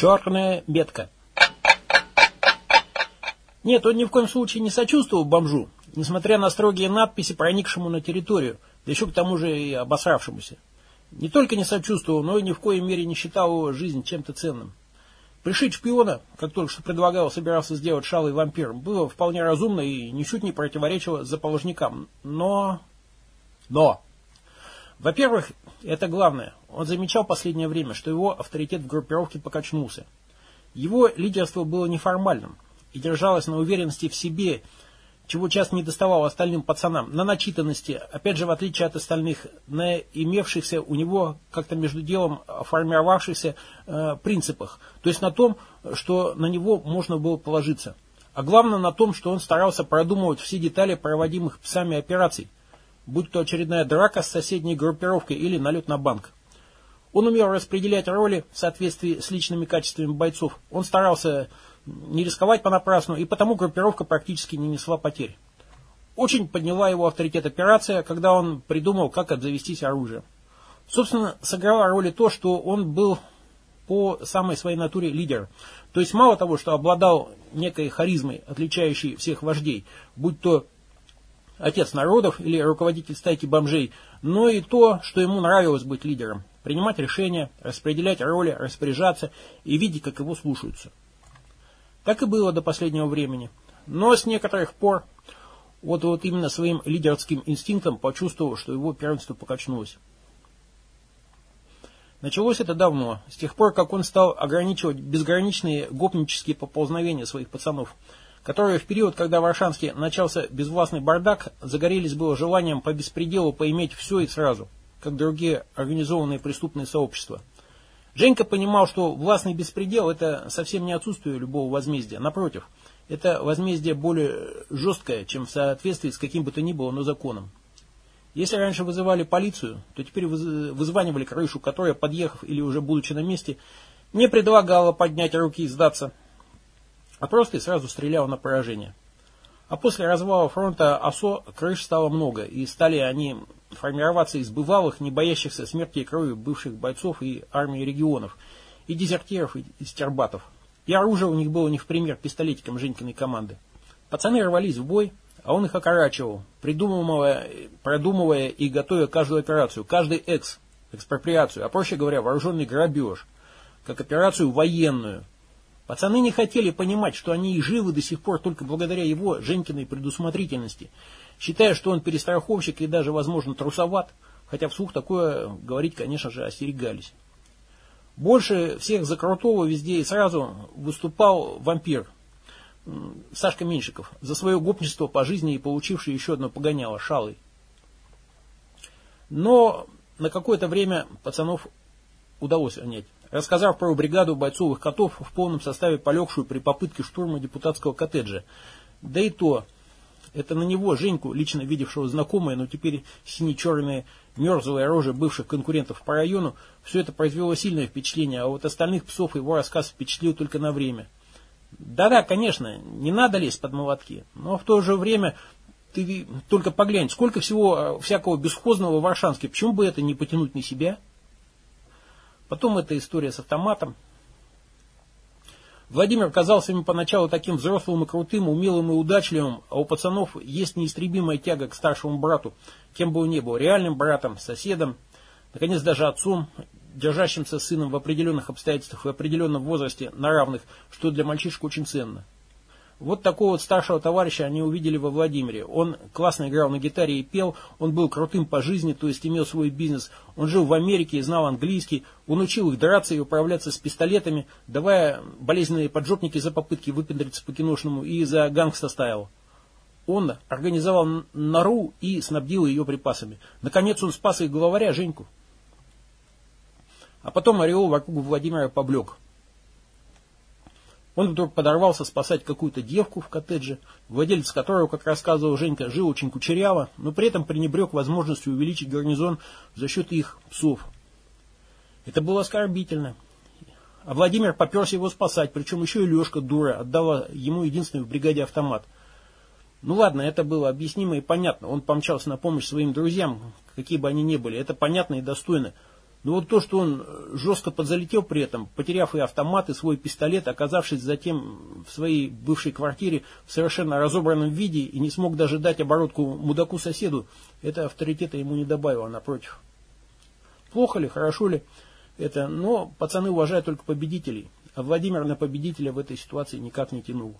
Черная метка. Нет, он ни в коем случае не сочувствовал бомжу, несмотря на строгие надписи, проникшему на территорию, да еще к тому же и обосравшемуся. Не только не сочувствовал, но и ни в коей мере не считал его жизнь чем-то ценным. Пришить шпиона, как только что предлагал, собирался сделать шалый вампир, было вполне разумно и ничуть не противоречило заположникам. Но... Но... Во-первых, это главное, он замечал последнее время, что его авторитет в группировке покачнулся. Его лидерство было неформальным и держалось на уверенности в себе чего часто не доставало остальным пацанам, на начитанности, опять же, в отличие от остальных, на имевшихся у него как-то между делом формировавшихся э, принципах, то есть на том, что на него можно было положиться. А главное на том, что он старался продумывать все детали проводимых псами операций, будь то очередная драка с соседней группировкой или налет на банк. Он умел распределять роли в соответствии с личными качествами бойцов. Он старался не рисковать понапрасну, и потому группировка практически не несла потерь. Очень подняла его авторитет операция, когда он придумал, как обзавестись оружием. Собственно, сыграло роль и то, что он был по самой своей натуре лидер. То есть мало того, что обладал некой харизмой, отличающей всех вождей, будь то отец народов или руководитель стайки бомжей, но и то, что ему нравилось быть лидером, принимать решения, распределять роли, распоряжаться и видеть, как его слушаются. Так и было до последнего времени. Но с некоторых пор вот, вот именно своим лидерским инстинктом почувствовал, что его первенство покачнулось. Началось это давно, с тех пор, как он стал ограничивать безграничные гопнические поползновения своих пацанов, которые в период, когда в Аршанске начался безвластный бардак, загорелись было желанием по беспределу поиметь все и сразу, как другие организованные преступные сообщества – Женька понимал, что властный беспредел – это совсем не отсутствие любого возмездия. Напротив, это возмездие более жесткое, чем в соответствии с каким бы то ни было, но законом. Если раньше вызывали полицию, то теперь вызванивали крышу, которая, подъехав или уже будучи на месте, не предлагала поднять руки и сдаться, а просто и сразу стреляла на поражение. А после развала фронта ОСО крыш стало много, и стали они формироваться из бывалых, не боящихся смерти и крови бывших бойцов и армии регионов, и дезертиров, и стербатов. И оружие у них было не в пример пистолетикам Женькиной команды. Пацаны рвались в бой, а он их окорачивал, придумывая, продумывая и готовя каждую операцию, каждый экс, экспроприацию, а проще говоря, вооруженный грабеж, как операцию военную. Пацаны не хотели понимать, что они и живы до сих пор только благодаря его, Женькиной предусмотрительности – считая, что он перестраховщик и даже, возможно, трусоват, хотя вслух такое говорить, конечно же, остерегались. Больше всех за крутого везде и сразу выступал вампир Сашка Меньшиков, за свое гопничество по жизни и получивший еще одно погоняло, шалый. Но на какое-то время пацанов удалось онять. Рассказав про бригаду бойцовых котов в полном составе полегшую при попытке штурма депутатского коттеджа. Да и то, это на него, Женьку, лично видевшего знакомое, но теперь сине-черные мерзлые рожи бывших конкурентов по району, все это произвело сильное впечатление, а вот остальных псов его рассказ впечатлил только на время. Да-да, конечно, не надо лезть под молотки, но в то же время ты только поглянь, сколько всего а, всякого бесхозного в Аршанске, почему бы это не потянуть на себя? Потом эта история с автоматом, Владимир казался ему поначалу таким взрослым и крутым, умелым и удачливым, а у пацанов есть неистребимая тяга к старшему брату, кем бы он ни был, реальным братом, соседом, наконец даже отцом, держащимся сыном в определенных обстоятельствах и определенном возрасте на равных, что для мальчишек очень ценно. Вот такого вот старшего товарища они увидели во Владимире. Он классно играл на гитаре и пел, он был крутым по жизни, то есть имел свой бизнес. Он жил в Америке и знал английский, он учил их драться и управляться с пистолетами, давая болезненные поджопники за попытки выпендриться по-киношному и за гангста стайл. Он организовал нору и снабдил ее припасами. Наконец он спас их главаря Женьку. А потом ореол вокруг Владимира поблек. Он вдруг подорвался спасать какую-то девку в коттедже, владелец которого, как рассказывал Женька, жил очень кучеряво, но при этом пренебрег возможностью увеличить гарнизон за счет их псов. Это было оскорбительно. А Владимир поперся его спасать, причем еще и Лешка, дура, отдала ему единственный в бригаде автомат. Ну ладно, это было объяснимо и понятно. Он помчался на помощь своим друзьям, какие бы они ни были. Это понятно и достойно. Но вот то, что он жестко подзалетел при этом, потеряв и автомат, и свой пистолет, оказавшись затем в своей бывшей квартире в совершенно разобранном виде и не смог даже дать оборотку мудаку-соседу, это авторитета ему не добавило, напротив. Плохо ли, хорошо ли это, но пацаны уважают только победителей, а Владимир на победителя в этой ситуации никак не тянул.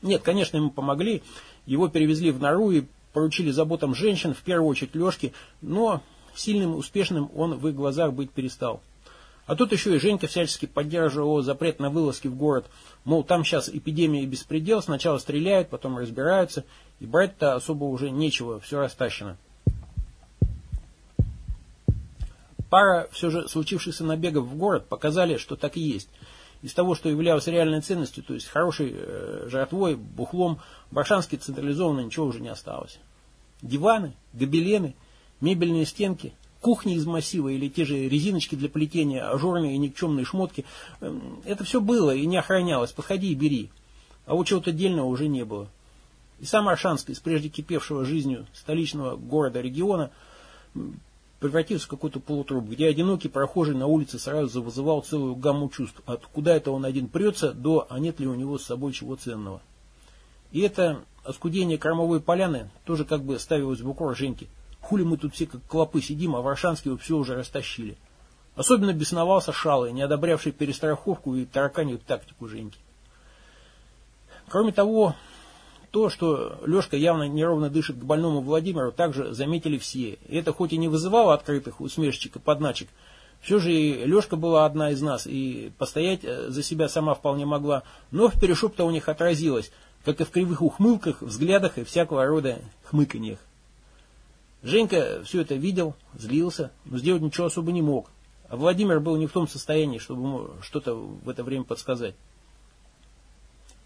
Нет, конечно, ему помогли, его перевезли в нору и поручили заботам женщин, в первую очередь Лешки, но Сильным, успешным он в их глазах быть перестал. А тут еще и Женька всячески поддерживал запрет на вылазки в город. Мол, там сейчас эпидемия и беспредел, сначала стреляют, потом разбираются, и брать-то особо уже нечего, все растащено. Пара все же случившихся набегов в город показали, что так и есть. Из того, что являлось реальной ценностью, то есть хорошей э, жратвой, бухлом, баршански централизованно ничего уже не осталось. Диваны, гобелены – Мебельные стенки, кухни из массива или те же резиночки для плетения, ажурные и никчемные шмотки. Эм, это все было и не охранялось. Подходи и бери. А вот чего-то дельного уже не было. И сам Аршанск из прежде кипевшего жизнью столичного города-региона превратился в какой-то полутруп, где одинокий прохожий на улице сразу вызывал целую гамму чувств. От куда это он один прется, до а нет ли у него с собой чего ценного. И это оскудение кормовой поляны тоже как бы ставилось в укор Женьки. Хули мы тут все как клопы сидим, а Варшанского все уже растащили. Особенно бесновался Шалый, не одобрявший перестраховку и тараканью тактику Женьки. Кроме того, то, что Лешка явно неровно дышит к больному Владимиру, также заметили все. И это хоть и не вызывало открытых усмешечек и подначек, все же и Лешка была одна из нас, и постоять э, за себя сама вполне могла, но в них отразилось, как и в кривых ухмылках, взглядах и всякого рода хмыканьях. Женька все это видел, злился, но сделать ничего особо не мог. А Владимир был не в том состоянии, чтобы ему что-то в это время подсказать.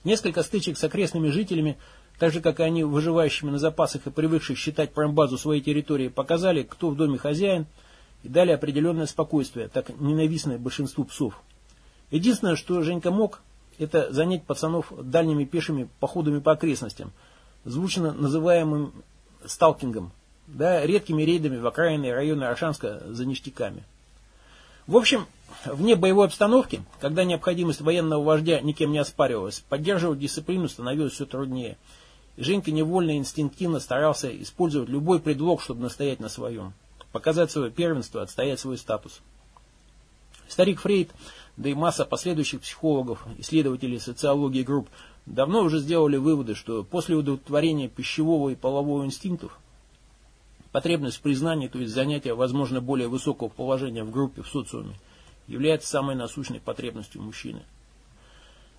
Несколько стычек с окрестными жителями, так же как и они, выживающими на запасах и привыкших считать промбазу своей территории, показали, кто в доме хозяин, и дали определенное спокойствие, так ненавистное большинству псов. Единственное, что Женька мог, это занять пацанов дальними пешими походами по окрестностям, звучно называемым сталкингом, да, редкими рейдами в окраинные районы Аршанска за ништяками. В общем, вне боевой обстановки, когда необходимость военного вождя никем не оспаривалась, поддерживать дисциплину становилось все труднее. И Женька невольно инстинктивно старался использовать любой предлог, чтобы настоять на своем. Показать свое первенство, отстоять свой статус. Старик Фрейд, да и масса последующих психологов, исследователей социологии групп, давно уже сделали выводы, что после удовлетворения пищевого и полового инстинктов Потребность в признании, то есть занятие, возможно, более высокого положения в группе, в социуме, является самой насущной потребностью мужчины.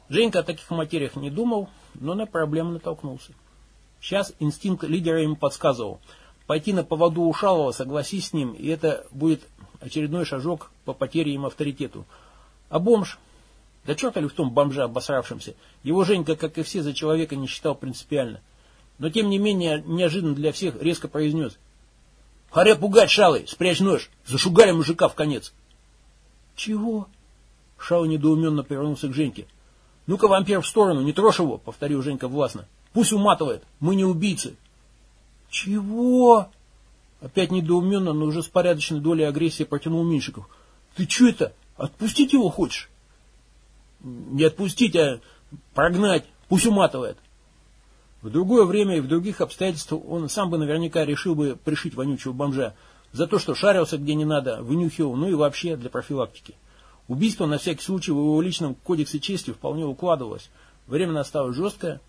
Женька о таких материях не думал, но на проблему натолкнулся. Сейчас инстинкт лидера ему подсказывал. Пойти на поводу у Шалова, согласись с ним, и это будет очередной шажок по потере им авторитету. А бомж? Да черта ли в том бомже обосравшемся? Его Женька, как и все, за человека не считал принципиально. Но тем не менее, неожиданно для всех резко произнес. Харе пугать, Шалы, спрячь нож. Зашугали мужика в конец. Чего? Шалы недоуменно повернулся к Женьке. Ну-ка, вампир, в сторону, не трожь его, повторил Женька властно. Пусть уматывает, мы не убийцы. Чего? Опять недоуменно, но уже с порядочной долей агрессии протянул Миншиков. Ты что это? Отпустить его хочешь? Не отпустить, а прогнать. Пусть уматывает. В другое время и в других обстоятельствах он сам бы наверняка решил бы пришить вонючего бомжа за то, что шарился где не надо, вынюхивал, ну и вообще для профилактики. Убийство на всякий случай в его личном кодексе чести вполне укладывалось. Время настало жесткое,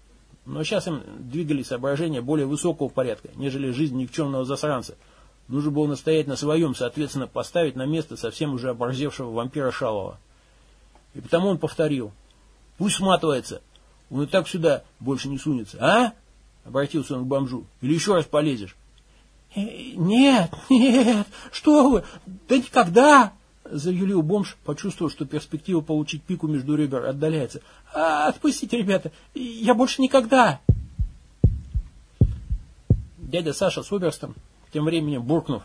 но сейчас им двигали соображения более высокого порядка, нежели жизнь никчемного засранца. Нужно было настоять на своем, соответственно, поставить на место совсем уже оборзевшего вампира Шалова. И потому он повторил. Пусть сматывается. Он и так сюда больше не сунется. А? Обратился он к бомжу. Или еще раз полезешь? «Э, нет, нет, что вы, да никогда, заюлил бомж, почувствовав, что перспектива получить пику между ребер отдаляется. А, отпустите, ребята, я больше никогда. Дядя Саша с Оберстом, тем временем буркнув,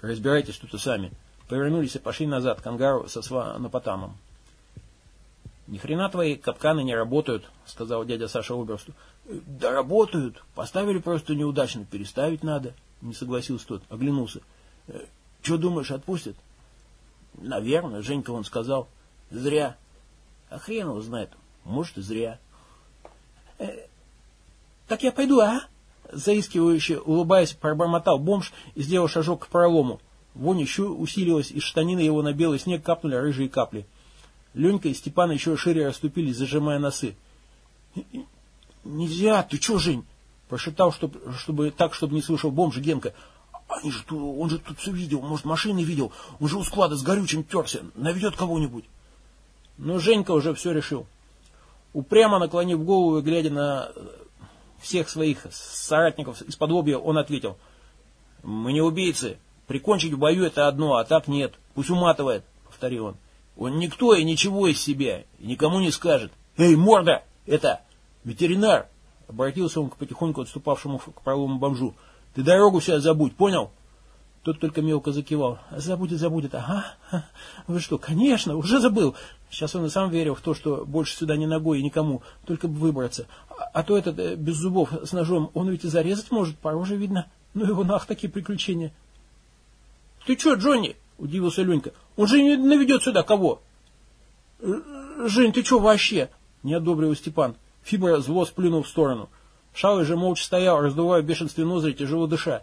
разбирайтесь тут и сами, повернулись и пошли назад к ангару со сванопотамом. Ни хрена твои капканы не работают, сказал дядя Саша Оберсту. Да работают. Поставили просто неудачно. Переставить надо. Не согласился тот. Оглянулся. Что думаешь, отпустят? Наверное, Женька он сказал. Зря. А хрен его знает. Может и зря. Э, так я пойду, а? Заискивающе, улыбаясь, пробормотал бомж и сделал шажок к пролому. Вонь еще усилилась, из штанины его на белый снег капнули рыжие капли. Ленька и Степан еще шире расступились, зажимая носы. «Нельзя, ты че, Жень?» Прошептал, чтобы, чтобы так, чтобы не слышал бомж Генка. Они же, он же тут все видел, может, машины видел. Он же у склада с горючим терся, наведет кого-нибудь. Но Женька уже все решил. Упрямо наклонив голову и глядя на всех своих соратников из-под он ответил. «Мы не убийцы. Прикончить в бою это одно, а так нет. Пусть уматывает», — повторил он. «Он никто и ничего из себя, и никому не скажет. Эй, морда! Это ветеринар!» Обратился он к потихоньку отступавшему к пролому бомжу. «Ты дорогу сейчас забудь, понял?» Тот только мелко закивал. «Забудет, забудет. Ага. Вы что, конечно, уже забыл. Сейчас он и сам верил в то, что больше сюда ни ногой и никому, только бы выбраться. А, а то этот э, без зубов с ножом, он ведь и зарезать может, по роже видно. Ну его нах, такие приключения». «Ты что, Джонни?» – удивился Ленька. «Он же не наведет сюда кого?» «Жень, ты что вообще?» – не одобрил Степан. Фибра зло сплюнул в сторону. Шалый же молча стоял, раздувая в бешенстве ноздри, тяжело дыша.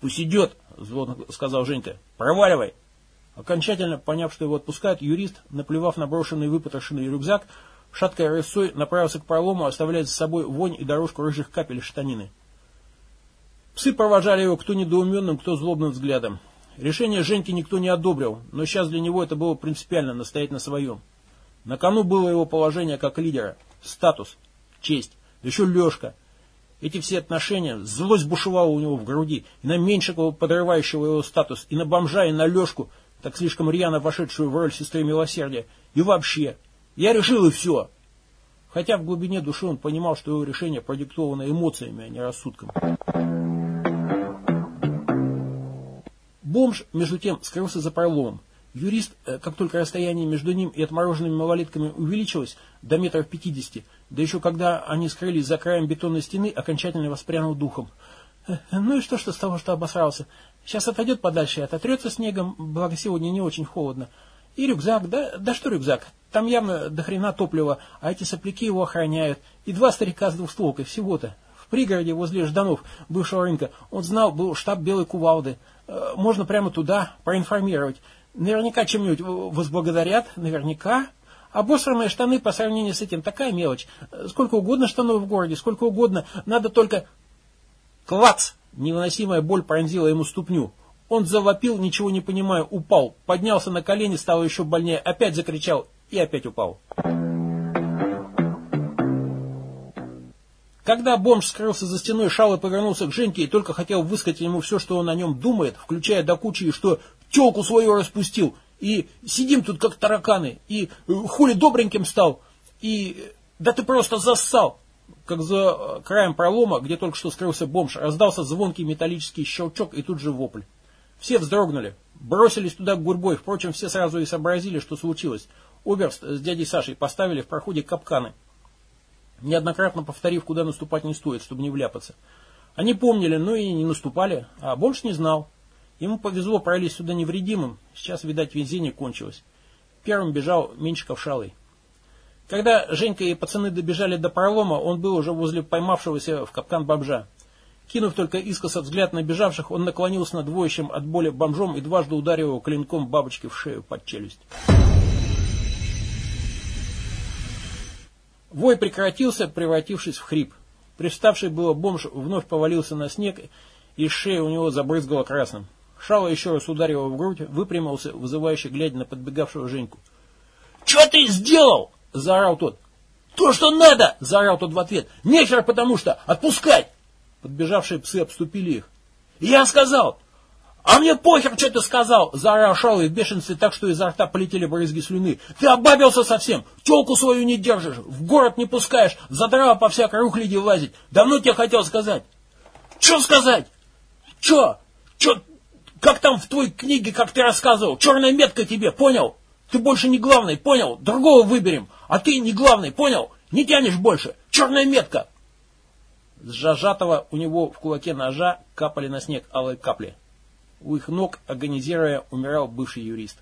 «Пусть идет», — зло сказал Женька. «Проваливай!» Окончательно поняв, что его отпускают, юрист, наплевав на брошенный выпотрошенный рюкзак, шаткой рысой направился к пролому, оставляя за собой вонь и дорожку рыжих капель штанины. Псы провожали его кто недоуменным, кто злобным взглядом. Решение Женьки никто не одобрил, но сейчас для него это было принципиально настоять на своем. На кону было его положение как лидера, статус, честь, еще Лешка. Эти все отношения, злость бушевала у него в груди, и на Меньшикова, подрывающего его статус, и на бомжа, и на Лешку, так слишком рьяно вошедшую в роль сестры милосердия. И вообще, я решил и все. Хотя в глубине души он понимал, что его решение продиктовано эмоциями, а не рассудком. Бомж, между тем, скрылся за проломом. Юрист, э, как только расстояние между ним и отмороженными малолетками увеличилось до метров пятидесяти, да еще когда они скрылись за краем бетонной стены, окончательно воспрянул духом. «Э, ну и что, что с того, что обосрался? Сейчас отойдет подальше и ототрется снегом, благо сегодня не очень холодно. И рюкзак, да, да что рюкзак? Там явно до хрена топлива, а эти сопляки его охраняют. И два старика с двухстволкой, всего-то. В пригороде возле Жданов, бывшего рынка, он знал, был штаб Белой Кувалды. Э, можно прямо туда проинформировать. Наверняка чем-нибудь возблагодарят, наверняка. Обосранные штаны по сравнению с этим такая мелочь. Сколько угодно штанов в городе, сколько угодно. Надо только... Клац! Невыносимая боль пронзила ему ступню. Он завопил, ничего не понимая, упал. Поднялся на колени, стало еще больнее, опять закричал и опять упал. Когда бомж скрылся за стеной, Шалы повернулся к Женьке и только хотел высказать ему все, что он о нем думает, включая до кучи, что телку свою распустил, и сидим тут как тараканы, и э, хули добреньким стал, и да ты просто зассал. Как за э, краем пролома, где только что скрылся бомж, раздался звонкий металлический щелчок и тут же вопль. Все вздрогнули, бросились туда гурьбой, впрочем, все сразу и сообразили, что случилось. Оберст с дядей Сашей поставили в проходе капканы, неоднократно повторив, куда наступать не стоит, чтобы не вляпаться. Они помнили, но и не наступали, а бомж не знал. Ему повезло пролезть сюда невредимым. Сейчас, видать, везение кончилось. Первым бежал Меньшиков Шалый. Когда Женька и пацаны добежали до пролома, он был уже возле поймавшегося в капкан бомжа. Кинув только искоса взгляд на бежавших, он наклонился над воющим от боли бомжом и дважды ударил его клинком бабочки в шею под челюсть. Вой прекратился, превратившись в хрип. Приставший было бомж вновь повалился на снег, и шея у него забрызгала красным. Шало еще раз ударил его в грудь, выпрямился, вызывающе глядя на подбегавшего Женьку. «Че ты сделал?» – заорал тот. «То, что надо!» – заорал тот в ответ. «Нехер, потому что! Отпускать!» Подбежавшие псы обступили их. «Я сказал!» «А мне похер, что ты сказал!» – заорал Шалый в бешенстве так, что изо рта полетели брызги слюны. «Ты обабился совсем! Телку свою не держишь, в город не пускаешь, за дрова по всякой рухляди лазить! Давно тебе хотел сказать!» «Че сказать? Че? Че? Как там в твоей книге, как ты рассказывал, черная метка тебе, понял? Ты больше не главный, понял? Другого выберем, а ты не главный, понял? Не тянешь больше, черная метка. С зажатого у него в кулаке ножа капали на снег алые капли. У их ног, агонизируя, умирал бывший юрист.